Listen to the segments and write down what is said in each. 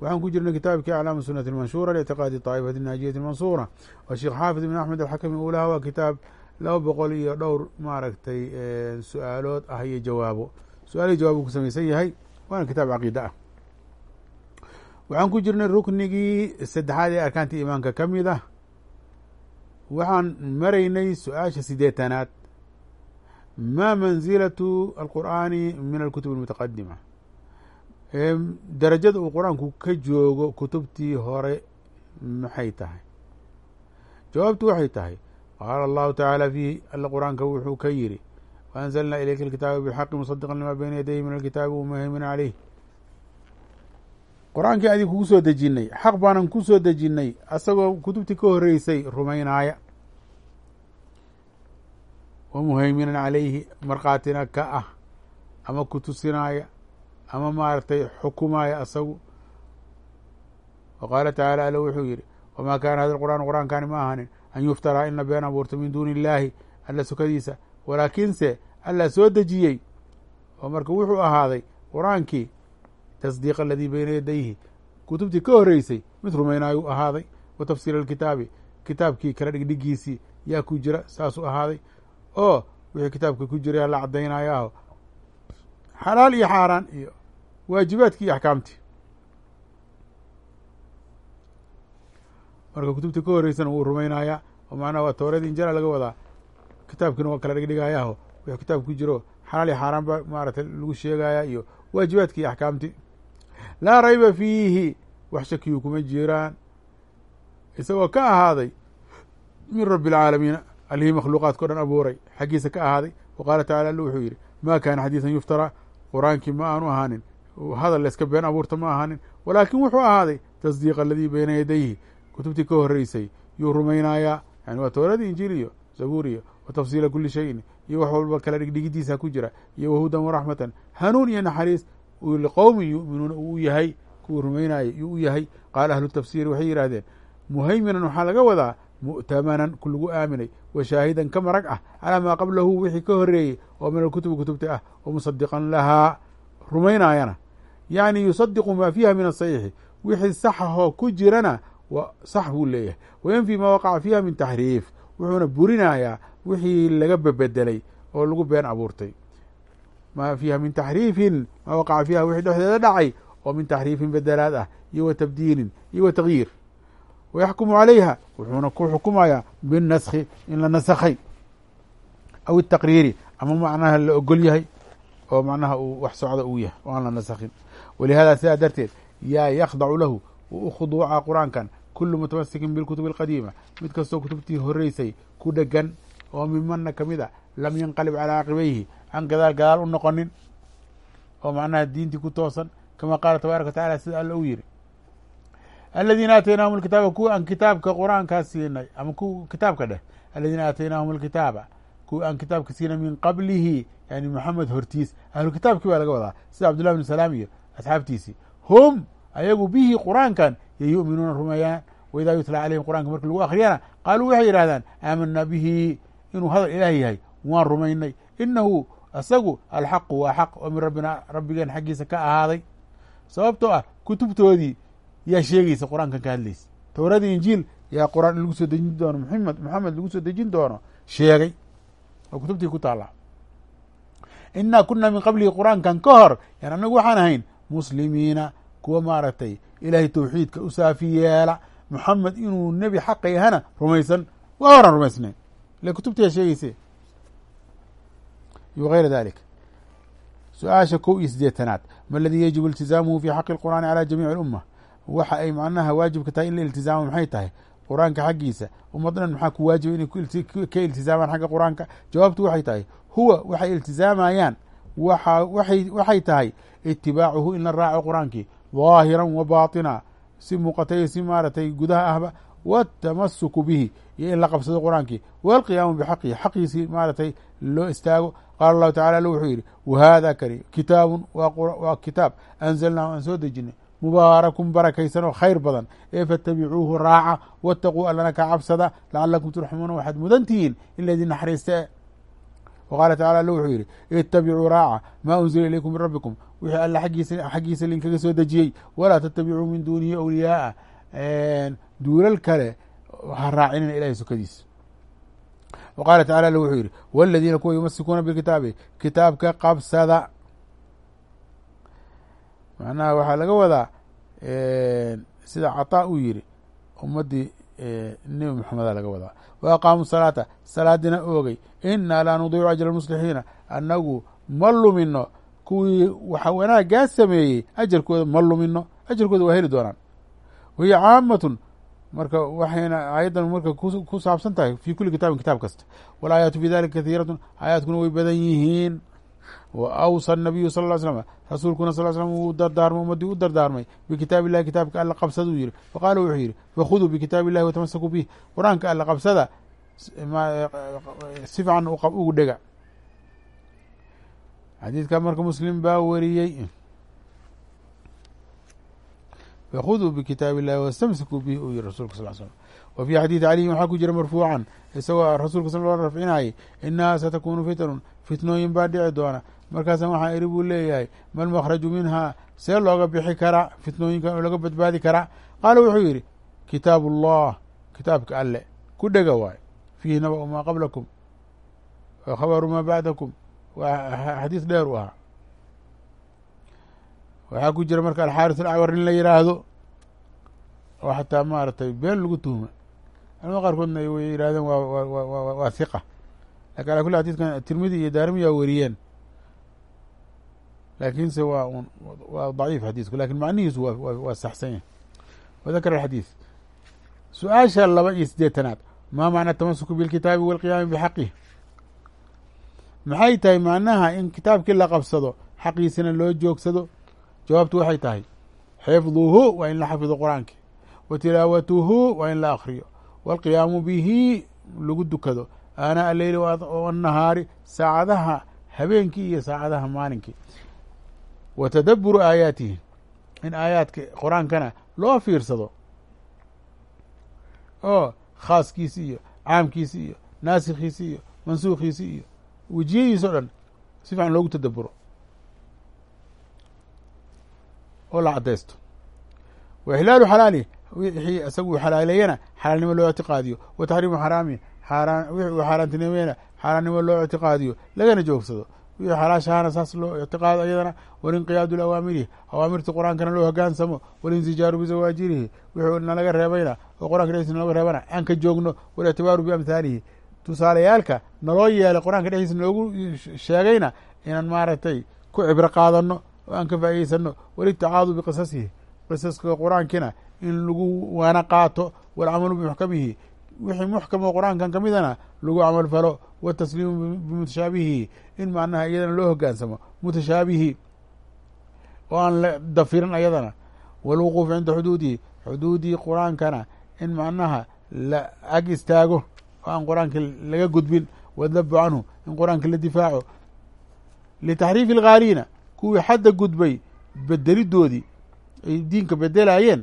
waxaan ku jirnay kitaabkii aclaamu sunati almanshuura liictiqaadi taa'ifati naajiyati almansuura. Oo sheekh xaafid ibn axmed alxakami uu lahaa waa kitaab laba boqol iyo dhowr maaragtay su'aalood ah iyo jawaabo. Su'aal iyo jawaab ku samaysan yahay waana kitaab caqiida ah. Waxaan ku jirnay ruknigii saddexaad ee arkaantii iimaanka ka mid ah. Waxaan maraynay su'aasha sideetanaad maa mansilatu alqur'aani min alkutub almutaqadima darajada uu qur'aanku ka joogo kutubtii hore maxay tahay? Jawaabtu waxay tahay qaala allahu tacaala fiihi alla qur'aanka wuxuu ka yidhi waanzalnaa ilayka alkitaaba bilxaqi musadiqan lima bayna yadayhi min alkitaabi wamuhaymin caleyh qur'aankii adii kugu soo dejinay xaq baanan ku soo dejinnay asagoo kutubtii ka horeysay rumaynaaya. Wa muhayminan caleyhi markhaatina ka ah ama ku tusinaaya ama maaragtay xukumaya asagu. Wa qaala tacaala alla wuxuu yidhi wamaa kaana hada qur'aan qur'aankani ma ahanin an yuftaraa in la been abuurto min duuni illaahi alla sukadiisa. Walaakiinse alla soo dejiyey. Oo marka wuxuu ahaaday qur'aankii tasdiiq aladii beyna yadayhi. Kutubtii ka horeysay mid rumaynaayuu ahaaday. Wa tafsiir alkitaabi kitaabkii kala dhigdhigiisii yaa ku jira saasuu ahaaday. Oo wixii kitaabka ku jira yaa la caddaynayaaho. Xalaal iyo xaaraan iyo waajibaadkii iyo axkaamtii. Marka kutubtii ka horeysana wuu rumaynayaa oo macnaha waa towreed injala laga wadaa. Kitaabkiina waa kala dhigdhigayaaho wixii kitaabka ku jiro xalaal iyo xaaraan ba maaragtay lagu sheegaya iyo waajibaadkii iyo axkaamtii. Laa rayba fiihi wax shakiyu kuma jiraan isagoo ka ahaaday min rabbi alcaalamiina allihii makhluuqaadka o dhan abuuray xaggiisa ka ahaaday wa qaala tacala alla wuxuu yidhi ma kaana xadiisan yuftaraa qur'aankii ma aanu ahaanin hadal layska been abuurta ma ahaanin. Walaakin wuxuu ahaaday tasdiiq aladii bayna yadayhi. Kutubtii ka horeysay yuu rumaynayaa yani waa towradii injiil iyo zabuur iyo wa tafsiila kuli shayin iyo wax walba kala dhigdhigidiisa ku jira iyo wahudan waraxmatan hanuun iyo naxariis liqowmin yu'minuuna uu u yahay kuwuu rumaynaayay yuu u yahay. Qaala ahlu tafsiiri waxay yidhaahdeen muhayminan waxaa laga wadaa mu'tamanan ku lagu aaminay wa shaahidan ka marag ah calaa maa qablahu wixii ka horeeyey oo min alkutubi kutubta ah wa musadiqan lahaa. Rumaynaayana yacni yusadiqu maa fiiha min asaxiixi wixii saxahoo ku jirana sax buu leeyahay. Wayanfii maa waqaca fiiha min taxriif. Wuxuuna burinayaa wixii laga bebedelay oo lagu been abuurtay. Maa fiiha min taxriifin maa waqaca fiiha wixii dhexdeeda dhacay oo min taxriifin bedelaad ah iyo wa tabdiilin iyo wa tagyiir wayaxkumu calayha wuxuuna ku xukumayaa binnaskhi in la nasakhay. Aw itaqriiri ama macnaha la ogol yahay oo macnaha uu wax socda uu yahay oo aan la nasakhin walihada sidaa darteed yaa yakhdacu lahu wuu u khuduuca qur'aankan kulu mutamasikin bilkutubi alqadiima mid kastoo kutubtii horeysay ku dhegan oo mimana ka mid a lam yanqalib calaa caqibayhi aan gadaal gadaal u noqonin oo macnaha diintii ku toosan kama qaala tabaaraka wa tacala sida alla u yiri aladiina aataynaahum alkitaaba kuwa aan kitaabka qur'aankaa siinay ama ku kitaabka dheh aladiina aataynaahum alkitaaba kuwa aan kitaabka siinay min qablihi yani maxamed hortiis ahlu kitaabkii baa laga wadaa sida cabdullahi bn salaam iyo asxaabtiisii hum ayagu bihi qur'aankan yo yu'minuuna rumeeyaan waidaa yutla calayhim qur'anka marki lagu akhriyana qaaluu waxay yidhahdaan aamanaa bihi inuu hadal ilaah yahay waan rumaynay. Inahu asagu alxaqu waa xaq oo min rabbina rabbigeen xaggiisa ka ahaaday. Sababtoo ah kutubtoodii yaa sheegaysa qur'aankan ka hadlaysa. Towradii injiil yaa qur'aan in lagu soo dejin doono muxamed maxamed lagu soo dejin doono sheegay. Oo kutubtii ku taalla inaa kunaa min qablihi qur'aankan ka hor yan anagu waxaan ahayn muslimiina kuwa maaragtay ilaahay towxiidka u saafi yeela moxamed inuu nebi xaqa yahana rumaysan waa horaan rumaysnayn. Ile kutubtaya sheegeyse iyo hayra dalik su'aasha kow iyo sideetanaad ma aladii yajibu iltizaamuhu fi xaqi lqur'aani calaa jamiici alumma? Waxa ay macnaha waajibka tahay in la iltizaamo maxay tahay? Qur'aanka xaggiisa. Ummad dhan maxaa ku waajiba inay ka iltizaamaan xagga qur'aanka? Jawaabtu waxay tahay huwa waxay iltizaamayaan waxay tahay itibaacuhu in la raaco qur'aankii daahiran wa baaطina si muuqatay si maaratay gudaha ahba watamasuku bihi iyo in la qabsado qur'aankii. Walqiyaamu bixaqihi xaqiisii maaragtay loo istaago. Qaala allahu tacala alla wuxuu yidhi wahada kani kitaabun waa kitaab anzalnaahu aan soo dejinay. Mubaarakun barakaysan oo khayr badan. Ee fattabicuuhu raaca waataquu allana ka cabsada lacalakum turxamuuna waxaad mudan tihiin in laydin naxariista e wa qaala tacala alla wuxuu yidhi itabicuu raaca maa unzila ilaykum min rabbikum wixii alla aggiisa xaggiisa linkaga soo dejiyey walaa tatabicuu min duunihi awliyaaa duulal kale ha raacinina ilahay sokadiisa wa qaala tacala alla wuxuu yidhi waladiina kuwa yumasikuuna bilkitaabi kitaabka qabsada macnaha waxaa laga wadaa sida cataa uu yidhi ummaddii nebi maxameda laga wadaa. Wa aqaamu salaata salaadina oogay. Inaa laa nudiicu ajra muslixiina annagu ma lumino kuwii waxa wanaaggaa sameeyey ajarkooda ma lumino ajarkooda waa heli doonaan. Wahiya caamatun marka waxayna aayaddan marka ku saabsan tahay fi kuli kitaabin kitaab kasta. Walaayaatu fi dalika kathiiratun aayaadkuna way badan yihiin wa awsa nabiyu sal ly slm rasuulkuna sal slm wuu dardaarmay ummaddii u dardaarmay. Bikitaab illahi kitaabka alla qabsaduu yihi faqaala wuxuu yidhi fakhuduu bikitaab illahi watamasakuu bih qur'aanka alla qabsada si fiican ugu dhega. Xadiidka marka muslim baa wariyey fakhuduu bikitaab illahi wastamsikuu bihi uu yihi rasulka sal slm wa fii xadiidi caliyin waxaa ku jira marfuucan isagoo rasuulka sal l rafcinayay inaha satakunu fitanun fitnooyin baa dhici doona markaasa waxaa iri buu leeyahay mal makhraju minhaa see looga bixi karaa fitnooyinkan oo laga badbaadi karaa qaala wuxuu yidhi kitaab ullah kitaabka alle ku dhega waay fiihi nabau maa qablakum wa khabaru maa bacdakum waa xadiis dheer u ahaa waxaa ku jira marka alxaaris alacwar in la yidhaahdo oo xataa maaragtay been lagu tuhma culamada qaarkoodna way yidhahdeen waa waa hiqa laakiin ala kuli xadidkan tirmidi iyo daarimiyaa weriyeen laakiinse waa waa daciif xadiisku laakiin macnihiisu waa saxsan yahay. Wadakar alxadiid su'aasha laba iyo siddeetanaad. Maa macna tamasuku bilkitaabi walqiyaami bixaqih maxay tahay macnaha in kitaabkii la qabsado xaqiisina loo joogsado jawaabtu waxay tahay xifduhu waa in la xafido qur'aanki wa tilaawatuhu waa in la akriyo waalqiyaamu bihi lagu dukado aanaa aleyli wanahaari saacadaha habeenkii iyo saacadaha maalinkii. Wa tadaburu aayaatihi in aayaadka qur'aankana loo fiirsado. Oo khaaskiisi iyo caamkiisi iyo naasikhiisi iyo mansuukhiisi iyo wejiyadiis o dhan si fiican loogu tadaburo oo la caddaysto. Wa ixlaalu xalaali wixii isagu xalaaleeyana xalaalnimo loo ictiqaadiyo. Wa taxriimu xaraami xaaraan wixii uu xaaraantinimeena xaaraannimo loo ictiqaadiyo. Lagana joogsado. Wixii xalaashahana saas loo ictiqaado ayadana walinqiyaadu lawaamirihi awaamirtii qur'aankana loo hogaansamo walinsijaaru bizawaajirihi. Wixuu nalaga reebayna oo qur'anka dhexdiisa naloga reebana aan ka joogno walictibaaru biamhaalihi tusaaleyaalka naloo yeelay qur'aanka dhexdiisa noogu sheegayna inaan maaragtay ku cibro qaadano oo aan ka faa'idaysano walitacaadu biqisasihi qisaska qur'aankina in lagu waana qaato walcamalu bimuxkamihi wixii muxkamo qur'aankan ka midana lagu camal falo watasliimu bimutashaabihihi in macnaha iyadana loo hogaansamo mutashaabihi oo aan la dafirin ayadana walwuquufu cinda xuduudihi xuduudii qur'aankana in macnaha la ag istaago oo aan qur'aanka laga gudbin wadlabu canhu in qur'aanka la difaaco litaxriifi alghaaliina kuwii xadda gudbay bedelidoodii ay diinka bedelaayeen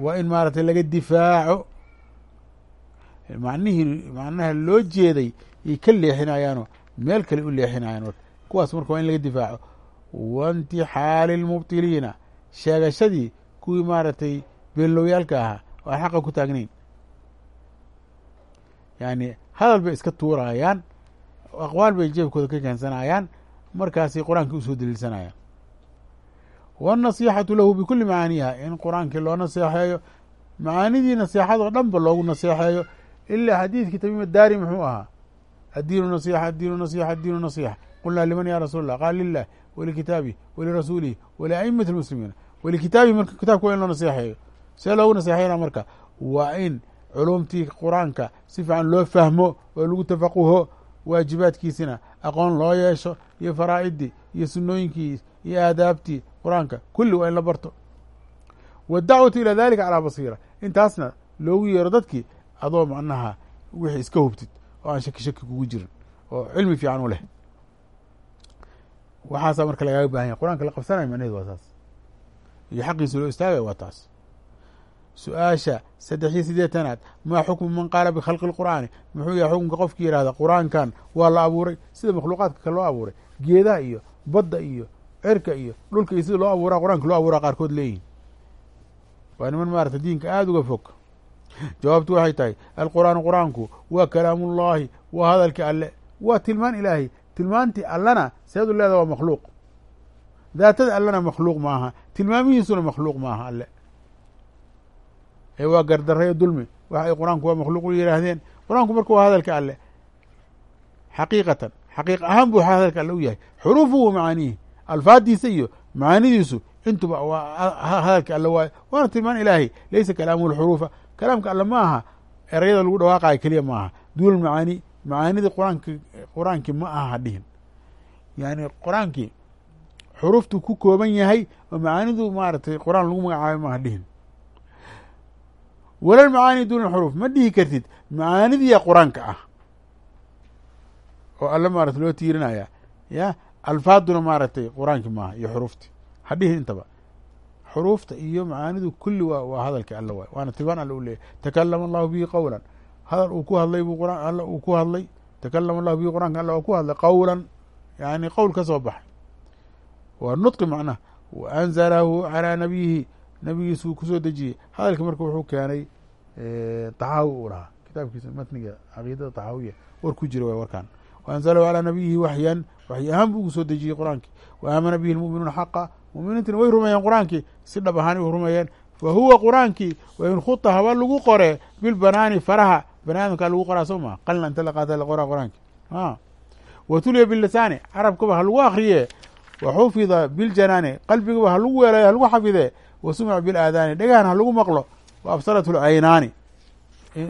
waa in maaragtay laga difaaco. Macnihii macnaha loo jeeday yay ka leexinayaanoo meel kale u leexinayaan kuwaas marka waa in laga difaaco. Waintixaali lmubtiliina sheegashadii kuwii maaragtay beenlowyaalka ahaa oo aan xaqa ku taagnayn. Yani hadal bay iska tuurayaan aqwaal bay jeebkooda ka keensanayaan markaasay qur'aankii u soo daliilsanayaan waannasiixatu lahu bikuli macaaniiha in qur'aankii loo naseexeeyo macaanidii naseexadoo dhanba loogu naseexeeyo ilaa xadiidkii tamiima daari muxuu ahaa addiinu nasixa addiinu nasixa addiinu nasixa qulnaa liman ya rasuul allah qaal lilah walikitaabihi walirasuulihi waliaimati lmuslimiina walikitaabihi marka kitaabka waa in loo naseexeeyo see loogu naseexeyna marka waa in culumtii qur'aanka si fiican loo fahmo oo lagu tafaquho waajibaadkiisina aqoon loo yeesho iyo faraa'idii iyo sunooyinkii iyo aadaabtii qur'aanka. Kulli waa in la barto. Waddacwatu ilaa dalika calaa basiira. Intaasna loogu yeero dadkii adoo macnaha wixii iska hubtid oo aan shaki shaki kugu jirin oo cilmi fiican u leh. Waxaasaa marka lagaaga baahan yahy qur'aanka la qabsanayo macnaheedu waa taas. Iyo xaqiisa loo istaagayo waa taas su'aasha saddex iyo sideetanaad maa xukmu man qaala bikhalqi lqur'aani muxuu yahay xukunka qofki yihahda qur'aankan waa la abuuray sida makhluuqaadka kale loo abuuray geedaha iyo badda iyo cirka iyo dhulka iyo sida loo abuuraa qur'aanka loo abuuraa qaarkood leeyihiin waa niman maarata diinka aada uga fog. Jawaabtu waxay tahay alqur'aanu qur'aanku waa kalaamullaahi waa hadalka alle waa tilmaan ilaahay tilmaantii allana seedu leeda waa makhluuq. Daatada allena makhluuq maaha tilmaamihiisuna makhluuq maaha alle ee waa gardarrayo dulmi. Waxa ay qur'aanku waa makhluuq u yihaahdeen qur'aanku marka waa hadalka alle. Xaqiiqatan xaqiiq ahaan buu hadalka alle u yahay. Xuruufuhu wa macaaniihi alfaadiisa iyo macaanidiisu intuba hadalka alle waayo waana tilmaan ilaahay leysa kalaamuhu lxuruufa kalaamka alle ma aha erayada lagu dhawaaqayo keliya ma aha. Duul macaani macaanidii qur'aanki qur'aankii ma aha hadhihin yani qur'aankii xuruuftu ku kooban yahay oo macaanidu maaragtay qur'aan lagu magacaabay ma hadhihin walal macaani duuna xuruuf ma dhihi kartid macaanidiya qur'aanka ah. Oo alle maarata loo tiirinaya ya alfaaduna maaragtay qur'aanki maaha iyo xuruufti. Hadhihin intaba. Xuruufta iyo macaanidu kulli waa waa hadalka alle waay. Waana tilmaan alle u leeyahy takalama allahu bihi qowlan hadal uu ku hadlay buu quraan alle uu ku hadlay. Takalama allahu bihi qur'anka alle oo ku hadlay qowlan yani qowl ka soo baxay. Waa nudqi macnaha wa anzalahu calaa nabiyihi nabigiisuu ku soo dejiyey. Hadalka marka wuxuu keenay taxaawi uu lahaa. Kitaabkiisa matniga caqiidada taxaawiya war ku jira waay warkan wa anzalahu calaa nabiyihi waxyan waxyi ahaan buu ugu soo dejiyey qur'aankii wa aamana bihi lmu'minuuna xaqa. Muminiintina way rumeeyeen qur'aankii si dhab ahaan u rumeeyeen. Fa huwa qur'aankii wain khuta haba lagu qore bilbanaani faraha. Bani aadamkaa lagu qoraa soo maa qalina inta la qaata la qoraa qur'aanki. Wa tuliya bilisaani carabkaba ha lagu akriye wa xufida biljanaani qalbigaba ha lagu weelayo ha lagu xafidee wa sumica bilaadaani dhagahan ha lagu maqlo wa absarat lcaynaani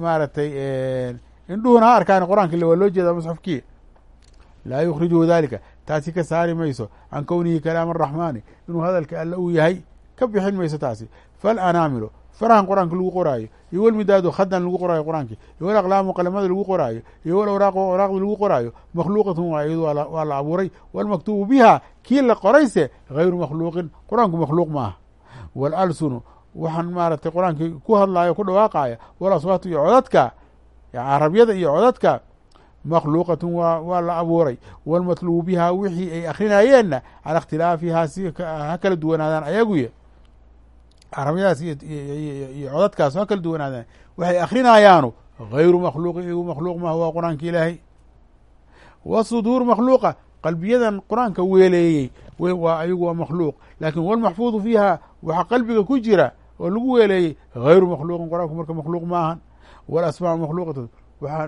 maaragtay indhuhuna ha arkaan qur'aanka waa loo jeeda musxafkii laa yukhrijuhu dalika taasi ka saari mayso can kownihi kalaam araxmaani inuu hadalka alle uu yahay ka bixin mayso taasi falanaamilu farahan qur'aanka lagu qoraayo iyo walmidaadu khadan lagu qoraayo qur'aanki iyo walaqlaamu qalamada lagu qoraayo iyo walawraaqu awraaqda lagu qoraayo makhluuqatun waa iyadu waa la abuuray walmaktuubu biha kii la qorayse hayru makhluuqin qur'aanku makhluuq maaha walalsunu waxaan maaragtay qur'aankii ku hadlaayo ku dhawaaqaya walaswaatu iyo codadka carabyada iyo codadka makhluuqatun waa waa la abuuray walmatlubu biha wixii ay akrinayeenna cala ikhtilaafihaa si ha kala duwanaadaan ayaguye carabyadaas iyo codadkaas ha kala duwanaadaan waxay akrinayaanu hayru makhluuqin igu makhluuq maaha waa qur'aanka ilaahay wasuduur makhluuqa qalbiyadan qur'aanka weeleeyey waa ayagu waa makhluuq laakin walmaxfuudu fiiha waxa qalbiga ku jira oo lagu weeleeyey hayru makhluuqin qur'aanku marka makhluuq maahan walasmaacu makhluuqatu waxaa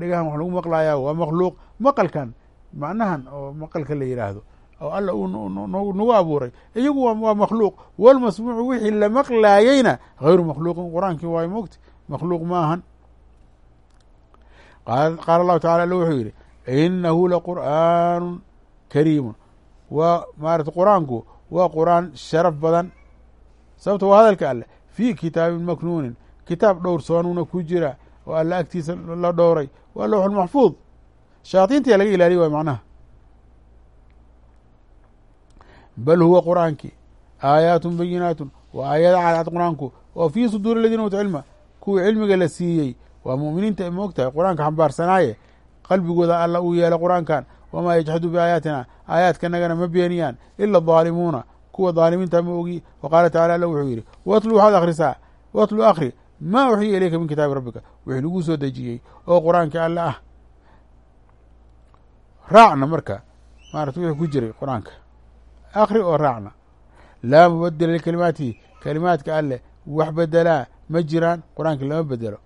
dhegahan wax lagu maqlayaa waa makhluuq maqalkan macnahan oo maqalka la yidhaahdo oo alla nagu abuuray. Iyagu waa makhluuq. Walmasmuucu wixii la maqlaayeyna hayru makhluuqin qur'aankii waay mogti makhluuq maahan qaala allahu tacala alla wuxuu yidhi inahu laqur'aanu kariimun. Waa maarata qur'aanku waa qur'aan sharaf badan sababto waa hadalka alleh fii kitaabin maknuunin kitaab dhowrsoonuuna ku jira oo alla agtiisa la dhowray waa lowxulmaxfuud shayaadiinta yaa laga ilaaliya waay macnaha. Bal huwa qur'aankii aayaatun bayinaatun waa aayada cadcad qur'aanku oo fii suduuri aladiina uutu cilma kuwii cilmiga la siiyey. Waa mu'miniinta ay moog tahay qur'aanka xambaarsanaaye qalbigooda alla uu yeelay qur'aankan wamaa yajxadu biaayaatina aayaadkanagana ma beeniyaan ila daalimuuna kuwa daalimiinta ma ogi. Wa qaala tacala alla wuxuu yidhi watlu waxaad akhrisaa? Watlu akhri maa uxiya ilayka min kitaabi rabbika? Wixii lagu soo dejiyey oo qur'aanka alle ah. Raacna marka maarata wixii ku jiray qur'aanka. Akhri oo raacna. Laa mubadila likalimaatihi kalimaadka alleh wax bedelaa ma jiraan qur'aanka lama bedelo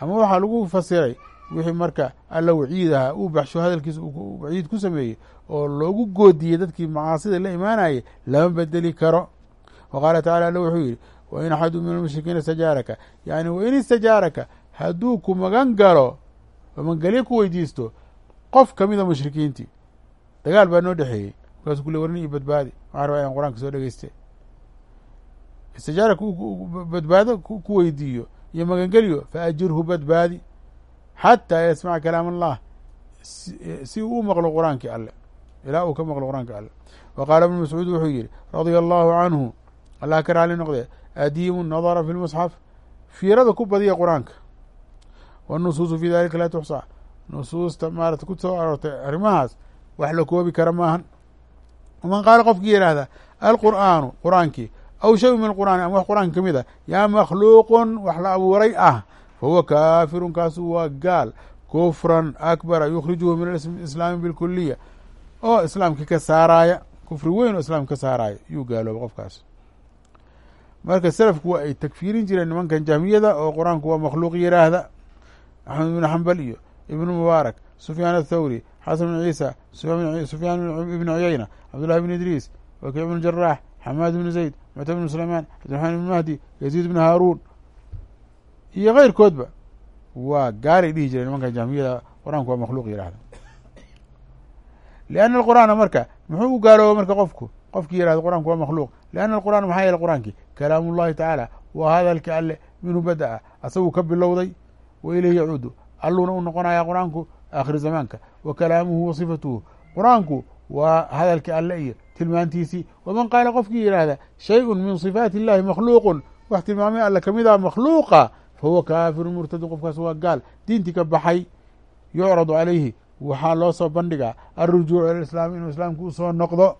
ama waxaa lagu fasiray wixii marka alla waciid ahaa uu baxsho hadalkiisa waciid ku sameeyey oo loogu goodiyey dadkii macaasida la imaanayay lama bedeli karo. Wa qaala tacala alla wuxuu yidhi wain axadu min almushrikiina istajaaraka. Yani wain istajaaraka hadduu ku magan galo oo magangelyo ku weydiisto qof kamida mushrikiintii. Dagaal baa noo dhexeeyey. Markaasu kule warni iyo badbaadi. Waxaan rabaa inaan qur'aanka soo dhegeyste istijaara badbaado ku weydiiyo iyo magangelyo faajirhu badbaadi xataa yasmaca kalaam allah si uu u maqlo qur'aankii alle ilaa uu ka maqlo qur'aanka alle wa qaala ibnu mascuud wuxuu yidhi radia allahu canhu allah ka raali noqdee adiimu nadara fi lmusxaf fiirada ku badiya qur'aanka wanusuusu fi dalika laa tuxsaa nusuusta maarata ku soo aroortay arrimahaas wax la koobi kara maahan waman qaala qofkii yidhaahda alqur'aanu qur'aankii aw shay min alqur'aani ama wax qur'aanka ka mid a yaa makhluuqun wax la abuuray ah fa huwa kaafirun kaasu waa gaal kufran akbara yukhrijuhu min islaami bilkuliya oo islaamka ka saaraaya kufri weyn oo islaamka ka saaraaya yuu gaalooba qofkaas marka selafku waa ay takfiirin jireen nimankan jahmiyada oo qur'aanku waa makhluuq yiraahda axmed ibnu xambal iyo ibnu mubaarak sufyaan athawri xasan bn ciisa sufyaan ibn cuyayna cabdullahi bn idriis wakiic bn jaraax xamaad bn zayd mucta bn sulaymaan cabdiraxmaan ibn mahdi yaziid bn haaruun iyo keyrkoodba waa gaalay dhihi jireen nimankan jahmiyada qur'aanku waa makhluuq yihahda lianna alqur'aana marka muxuu u gaalooba marka qofku? Qofkii yihahda qur'aanku waa makhluuq. Lianna alqur'aana maxaa yeele qur'aankii? Kalaamu llahi tacaala waa hadalka alle minhu bada-a asaguu ka bilowday wa ilayhi yacuudu alluuna u noqonaya qur'aanku aakhiri zamaanka. Wa kalaamuhu wa sifatuhu. Qur'aanku waa hadalka alle iyo tilmaantiisii. Waman qaala qofkii yidhaahda shayun min sifaati illahi makhluuqun. Wax tilmaamay alle ka mid a makhluuqa fa huwa kaafirun murtadun qofkaas waa gaal diintii ka baxay yucradu calayhi waxaa loo soo bandhigaa alrujuucu ila inuu islaamku u soo noqdo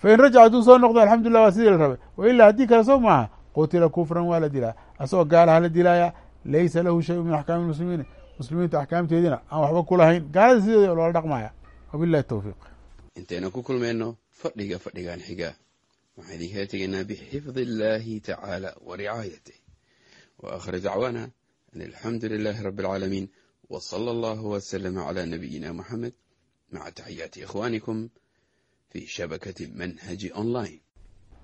fain rajac hadduu soo noqdo alxamdulillah waa sidii la rabay wa ilaa haddii kale soo maaha qutila kufran waa la dilaa asagoo gaalaha la dilaaya laysa lahu shayun min axkaami muslimiin muslimiinta axkaamteediina aan waxba ku lahayn gaalada sideeda loola dhaqmaya wabilahi towfiiq intaynu ku kulmayno fadhiga fadhigan xiga waxaan idinkala tegaynaa bixifdi illaahi tacaala wa ricaayatih dacwaana an alxamdu lilaahi rabbi alcaalamiin wa sala allahu wasalama calaa nabiyina moxamed maca taxiyaati ikhwaanikum fi shabakati manhaji online